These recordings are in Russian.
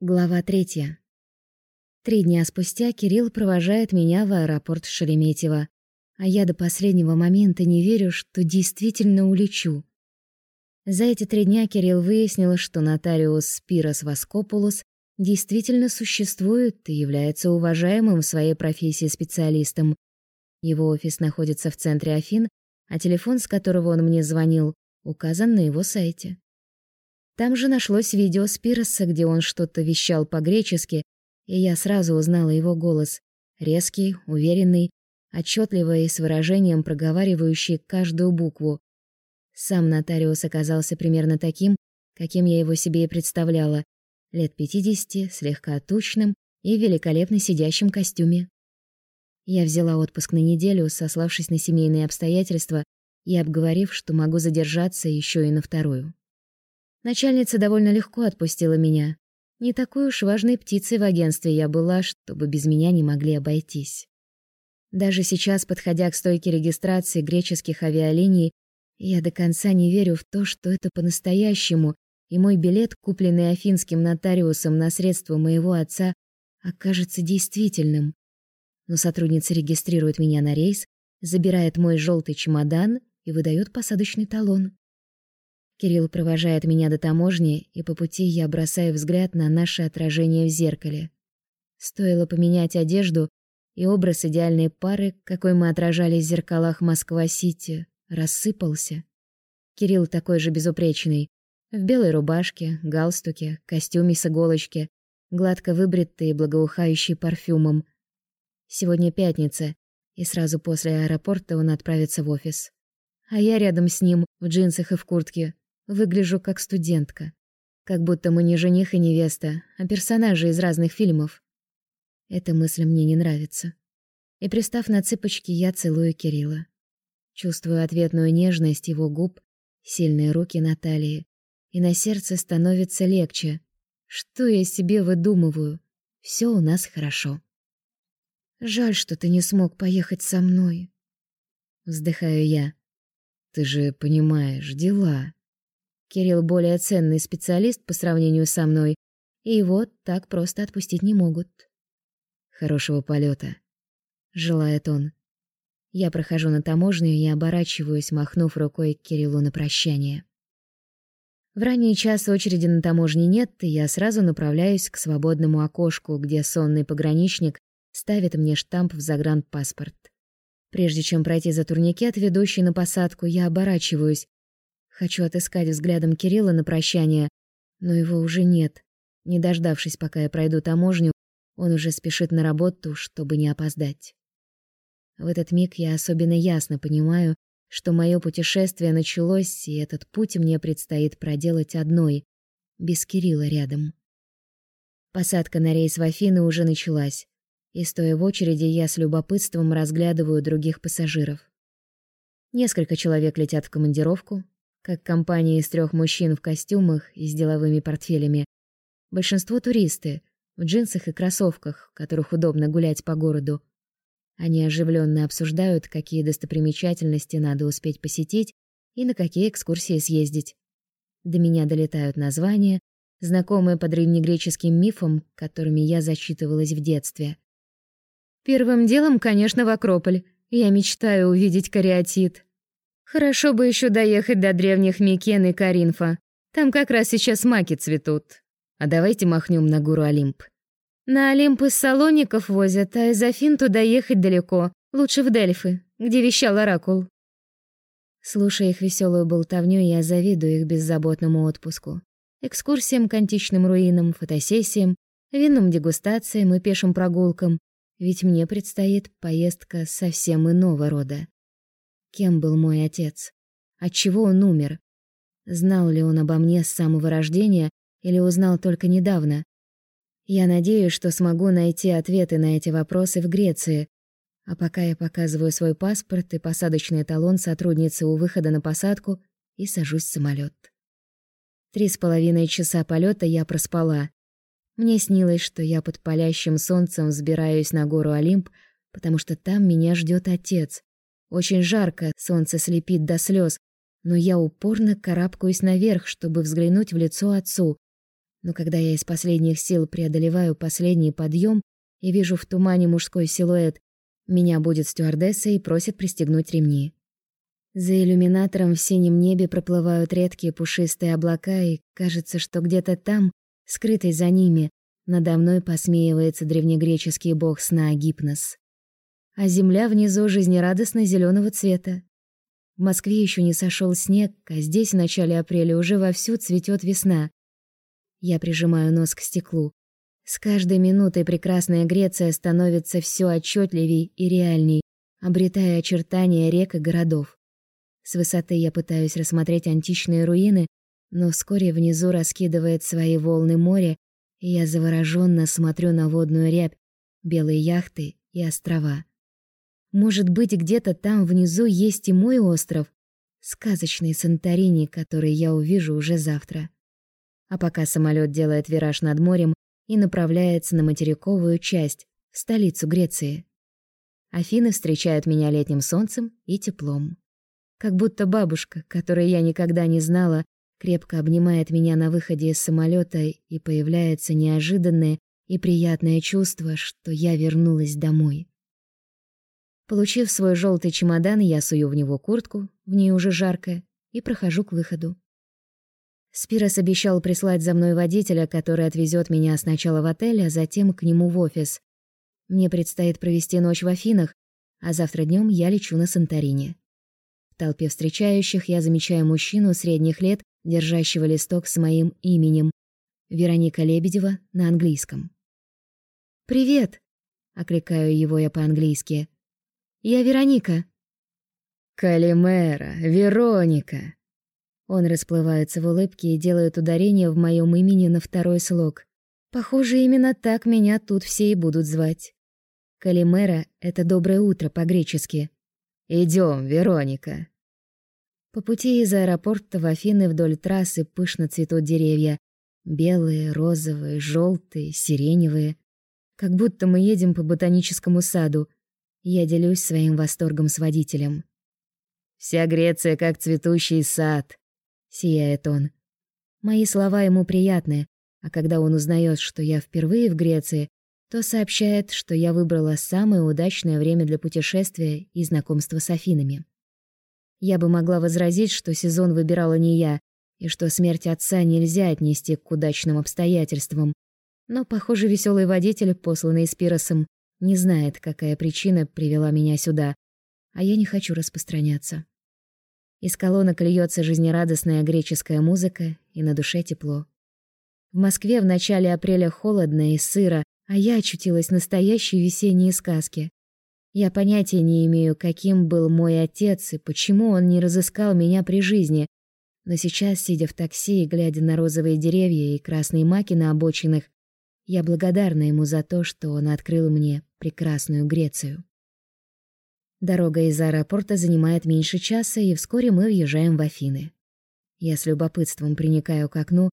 Глава третья. Три дня спустя Кирилл провожает меня в аэропорт Шереметьево, а я до последнего момента не верю, что действительно улечу. За эти три дня Кирилл выяснил, что нотариус Спирос Воскопулус действительно существует и является уважаемым в своей профессии специалистом. Его офис находится в центре Афин, а телефон, с которого он мне звонил, указан на его сайте. Там же нашлось видео Спироса, где он что-то вещал по-гречески, и я сразу узнала его голос. Резкий, уверенный, отчетливый и с выражением проговаривающий каждую букву. Сам нотариус оказался примерно таким, каким я его себе и представляла. Лет пятидесяти, слегка тучным и великолепно сидящим костюме. Я взяла отпуск на неделю, сославшись на семейные обстоятельства и обговорив, что могу задержаться еще и на вторую. Начальница довольно легко отпустила меня. Не такой уж важной птицей в агентстве я была, чтобы без меня не могли обойтись. Даже сейчас, подходя к стойке регистрации греческих авиалиний, я до конца не верю в то, что это по-настоящему, и мой билет, купленный афинским нотариусом на средства моего отца, окажется действительным. Но сотрудница регистрирует меня на рейс, забирает мой желтый чемодан и выдает посадочный талон. Кирилл провожает меня до таможни, и по пути я бросаю взгляд на наше отражение в зеркале. Стоило поменять одежду, и образ идеальной пары, какой мы отражались в зеркалах Москва-Сити, рассыпался. Кирилл такой же безупречный, в белой рубашке, галстуке, костюме с иголочки, гладко выбритый и благоухающий парфюмом. Сегодня пятница, и сразу после аэропорта он отправится в офис. А я рядом с ним, в джинсах и в куртке, Выгляжу как студентка. Как будто мы не жених и невеста, а персонажи из разных фильмов. Эта мысль мне не нравится. И пристав на цыпочки, я целую Кирилла. Чувствую ответную нежность его губ, сильные руки на талии, и на сердце становится легче. Что я себе выдумываю? Все у нас хорошо. Жаль, что ты не смог поехать со мной. Вздыхаю я. Ты же понимаешь, дела. Кирилл более ценный специалист по сравнению со мной, и его так просто отпустить не могут. Хорошего полета, желает он. Я прохожу на таможню и оборачиваюсь, махнув рукой Кириллу на прощание. В ранний час очереди на таможне нет, и я сразу направляюсь к свободному окошку, где сонный пограничник ставит мне штамп в загранпаспорт. Прежде чем пройти за турникет, ведущий на посадку, я оборачиваюсь, Хочу отыскать взглядом Кирилла на прощание, но его уже нет. Не дождавшись, пока я пройду таможню, он уже спешит на работу, чтобы не опоздать. В этот миг я особенно ясно понимаю, что мое путешествие началось, и этот путь мне предстоит проделать одной, без Кирилла рядом. Посадка на рейс в Афины уже началась, и стоя в очереди, я с любопытством разглядываю других пассажиров. Несколько человек летят в командировку, как компания из трех мужчин в костюмах и с деловыми портфелями. Большинство туристы в джинсах и кроссовках, в которых удобно гулять по городу. Они оживленно обсуждают, какие достопримечательности надо успеть посетить и на какие экскурсии съездить. До меня долетают названия, знакомые по древнегреческим мифам, которыми я зачитывалась в детстве. Первым делом, конечно, в Акрополь. Я мечтаю увидеть кариатид. Хорошо бы еще доехать до древних Микен и Каринфа. Там как раз сейчас маки цветут. А давайте махнем на гору Олимп. На Олимп из Салоников возят, а из Афин туда ехать далеко. Лучше в Дельфы, где вещал Оракул. Слушая их веселую болтовню, я завидую их беззаботному отпуску. Экскурсиям к античным руинам, фотосессиям, винным дегустациям и пешим прогулкам. Ведь мне предстоит поездка совсем иного рода. Кем был мой отец? Отчего он умер? Знал ли он обо мне с самого рождения или узнал только недавно? Я надеюсь, что смогу найти ответы на эти вопросы в Греции. А пока я показываю свой паспорт и посадочный талон сотруднице у выхода на посадку и сажусь в самолет. Три с половиной часа полета я проспала. Мне снилось, что я под палящим солнцем взбираюсь на гору Олимп, потому что там меня ждет отец. Очень жарко, солнце слепит до слез, но я упорно карабкаюсь наверх, чтобы взглянуть в лицо отцу. Но когда я из последних сил преодолеваю последний подъем и вижу в тумане мужской силуэт, меня будет стюардесса и просит пристегнуть ремни. За иллюминатором в синем небе проплывают редкие пушистые облака, и кажется, что где-то там, скрытый за ними, надо мной посмеивается древнегреческий бог сна Гипнос. А земля внизу жизнерадостно зеленого цвета. В Москве еще не сошел снег, а здесь в начале апреля уже вовсю цветет весна. Я прижимаю нос к стеклу. С каждой минутой прекрасная Греция становится все отчетливей и реальней, обретая очертания рек и городов. С высоты я пытаюсь рассмотреть античные руины, но вскоре внизу раскидывает свои волны море, и я завороженно смотрю на водную рябь, белые яхты и острова. Может быть, где-то там внизу есть и мой остров, сказочный Санторини, который я увижу уже завтра. А пока самолет делает вираж над морем, и направляется на материковую часть, в столицу Греции. Афины встречают меня летним солнцем и теплом. Как будто бабушка, которой я никогда не знала, крепко обнимает меня на выходе из самолета, и появляется неожиданное и приятное чувство, что я вернулась домой. Получив свой желтый чемодан, я сую в него куртку, в ней уже жарко, и прохожу к выходу. Спирос обещал прислать за мной водителя, который отвезет меня сначала в отель, а затем к нему в офис. Мне предстоит провести ночь в Афинах, а завтра днем я лечу на Санторини. В толпе встречающих я замечаю мужчину средних лет, держащего листок с моим именем. Вероника Лебедева на английском. «Привет!» — окликаю его я по-английски. «Я Вероника». «Калимера, Вероника!» Он расплывается в улыбке и делает ударение в моем имени на второй слог. Похоже, именно так меня тут все и будут звать. Калимера — это «доброе утро» по-гречески. Идем, Вероника». По пути из аэропорта в Афины вдоль трассы пышно цветут деревья. Белые, розовые, желтые, сиреневые. Как будто мы едем по ботаническому саду. Я делюсь своим восторгом с водителем. «Вся Греция как цветущий сад», сияет он. Мои слова ему приятны, а когда он узнает, что я впервые в Греции, то сообщает, что я выбрала самое удачное время для путешествия и знакомства с Афинами. Я бы могла возразить, что сезон выбирала не я, и что смерть отца нельзя отнести к удачным обстоятельствам. Но, похоже, веселый водитель, посланный Спиросом, не знает, какая причина привела меня сюда, а я не хочу распространяться. Из колонок льется жизнерадостная греческая музыка, и на душе тепло. В Москве в начале апреля холодно и сыро, а я очутилась в настоящей весенней сказке. Я понятия не имею, каким был мой отец и почему он не разыскал меня при жизни. Но сейчас, сидя в такси и глядя на розовые деревья и красные маки на обочинах, я благодарна ему за то, что он открыл мне прекрасную Грецию. Дорога из аэропорта занимает меньше часа, и вскоре мы въезжаем в Афины. Я с любопытством приникаю к окну,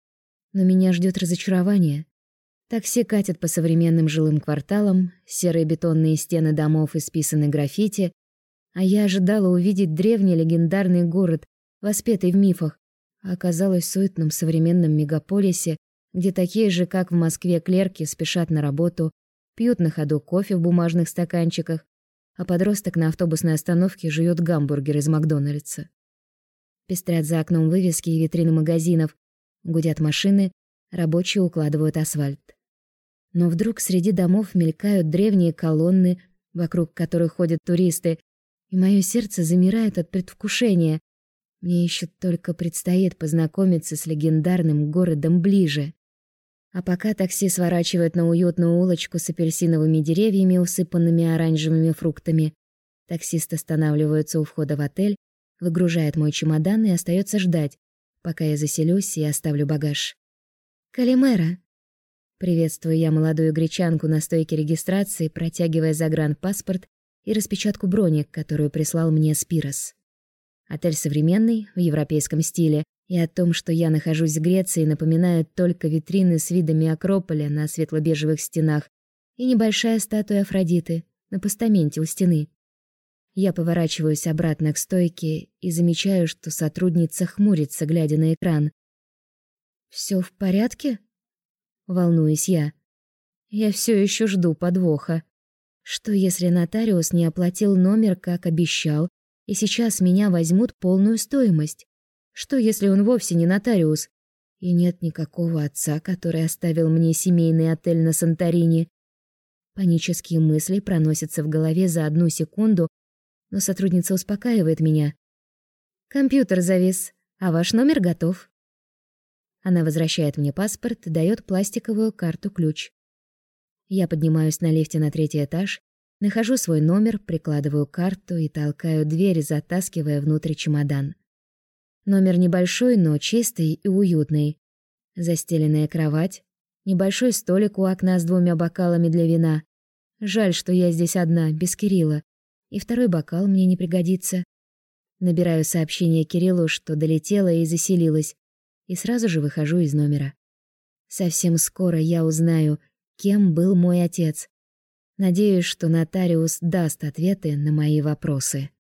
но меня ждет разочарование. Такси катят по современным жилым кварталам, серые бетонные стены домов исписаны граффити, а я ожидала увидеть древний легендарный город, воспетый в мифах, а оказалась в суетном мегаполисе, где такие же, как в Москве, клерки спешат на работу, пьют на ходу кофе в бумажных стаканчиках, а подросток на автобусной остановке жует гамбургер из Макдональдса. Пестрят за окном вывески и витрины магазинов, гудят машины, рабочие укладывают асфальт. Но вдруг среди домов мелькают древние колонны, вокруг которых ходят туристы, и мое сердце замирает от предвкушения. Мне еще только предстоит познакомиться с легендарным городом ближе. А пока такси сворачивает на уютную улочку с апельсиновыми деревьями, усыпанными оранжевыми фруктами, таксист останавливается у входа в отель, выгружает мой чемодан и остается ждать, пока я заселюсь и оставлю багаж. «Калимера!» Приветствую я молодую гречанку на стойке регистрации, протягивая загранпаспорт и распечатку брони, которую прислал мне Спирос. Отель современный, в европейском стиле, и о том, что я нахожусь в Греции, напоминают только витрины с видами Акрополя на светло-бежевых стенах и небольшая статуя Афродиты на постаменте у стены. Я поворачиваюсь обратно к стойке и замечаю, что сотрудница хмурится, глядя на экран. Все в порядке?» волнуюсь я. Я все еще жду подвоха. Что если нотариус не оплатил номер, как обещал, и сейчас меня возьмут полную стоимость? Что если он вовсе не нотариус? И нет никакого отца, который оставил мне семейный отель на Санторини. Панические мысли проносятся в голове за одну секунду, но сотрудница успокаивает меня. Компьютер завис, а ваш номер готов. Она возвращает мне паспорт и даёт пластиковую карту-ключ. Я поднимаюсь на лифте на третий этаж, нахожу свой номер, прикладываю карту и толкаю дверь, затаскивая внутрь чемодан. Номер небольшой, но чистый и уютный. Застеленная кровать, небольшой столик у окна с двумя бокалами для вина. Жаль, что я здесь одна, без Кирилла. И второй бокал мне не пригодится. Набираю сообщение Кириллу, что долетела и заселилась, и сразу же выхожу из номера. Совсем скоро я узнаю, кем был мой отец. Надеюсь, что нотариус даст ответы на мои вопросы.